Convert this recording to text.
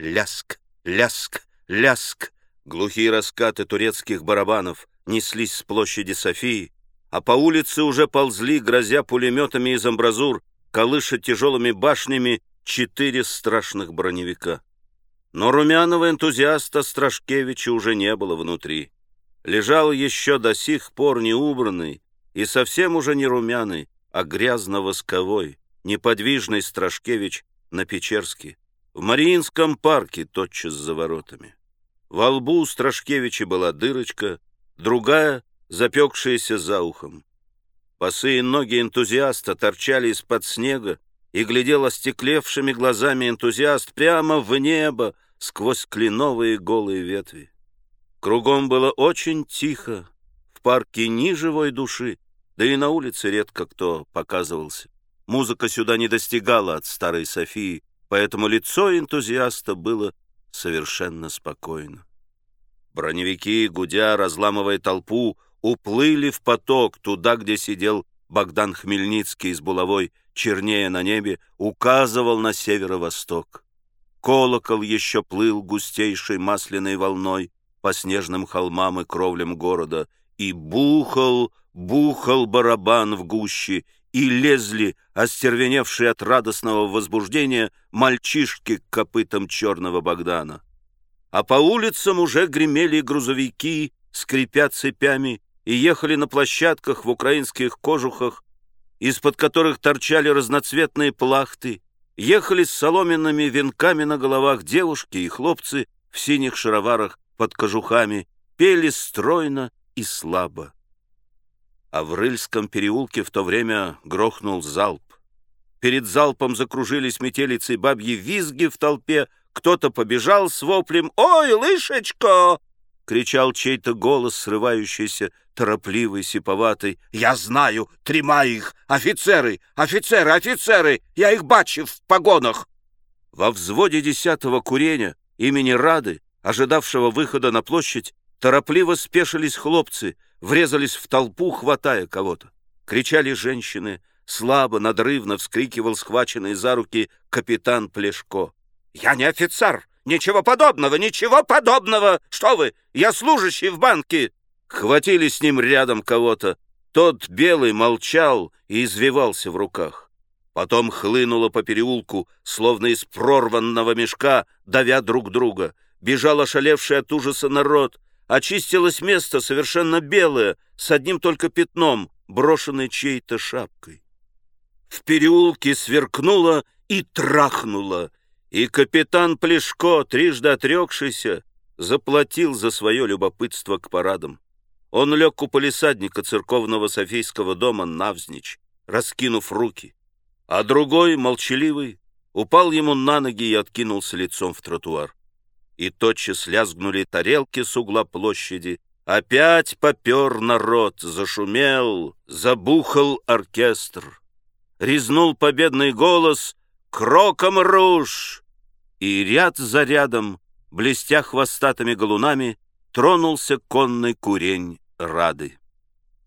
ляск, ляск, ляск. Глухие раскаты турецких барабанов неслись с площади Софии, а по улице уже ползли, грозя пулеметами из амбразур, колыша тяжелыми башнями четыре страшных броневика. Но румяного энтузиаста Страшкевича уже не было внутри. Лежал еще до сих пор неубранный и совсем уже не румяный, а грязно-восковой, неподвижный Страшкевич на Печерске, в Мариинском парке тотчас за воротами. Во лбу у Страшкевича была дырочка, другая, запекшаяся за ухом. Босые ноги энтузиаста торчали из-под снега, и глядел остеклевшими глазами энтузиаст прямо в небо сквозь кленовые голые ветви. Кругом было очень тихо, в парке ни живой души, да и на улице редко кто показывался. Музыка сюда не достигала от старой Софии, поэтому лицо энтузиаста было совершенно спокойно. Броневики, гудя, разламывая толпу, уплыли в поток туда, где сидел Богдан Хмельницкий с булавой, чернее на небе, указывал на северо-восток. Колокол еще плыл густейшей масляной волной по снежным холмам и кровлям города, и бухал, бухал барабан в гуще, и лезли, остервеневшие от радостного возбуждения, мальчишки к копытам черного Богдана. А по улицам уже гремели грузовики, скрипя цепями, и ехали на площадках в украинских кожухах, из-под которых торчали разноцветные плахты, ехали с соломенными венками на головах девушки и хлопцы в синих шароварах под кожухами, пели стройно и слабо а в Рыльском переулке в то время грохнул залп. Перед залпом закружились метелицы бабьи визги в толпе, кто-то побежал с воплем «Ой, лышечка!» — кричал чей-то голос, срывающийся, торопливый, сиповатый. «Я знаю! Тримай их! Офицеры! Офицеры! Офицеры! Я их бачу в погонах!» Во взводе десятого курения имени Рады, ожидавшего выхода на площадь, торопливо спешились хлопцы — врезались в толпу, хватая кого-то. Кричали женщины, слабо, надрывно вскрикивал схваченный за руки капитан Плешко. «Я не офицер! Ничего подобного! Ничего подобного! Что вы? Я служащий в банке!» Хватили с ним рядом кого-то. Тот белый молчал и извивался в руках. Потом хлынуло по переулку, словно из прорванного мешка, давя друг друга. Бежал ошалевший от ужаса народ — очистилось место совершенно белое, с одним только пятном, брошенной чьей-то шапкой. В переулке сверкнуло и трахнуло, и капитан Плешко, трижды отрекшийся, заплатил за свое любопытство к парадам. Он лег у полисадника церковного Софийского дома навзничь, раскинув руки, а другой, молчаливый, упал ему на ноги и откинулся лицом в тротуар и тотчас лязгнули тарелки с угла площади. Опять попер народ, зашумел, забухал оркестр. Резнул победный голос «Кроком руж!» И ряд за рядом, блестя хвостатыми галунами, тронулся конный курень Рады.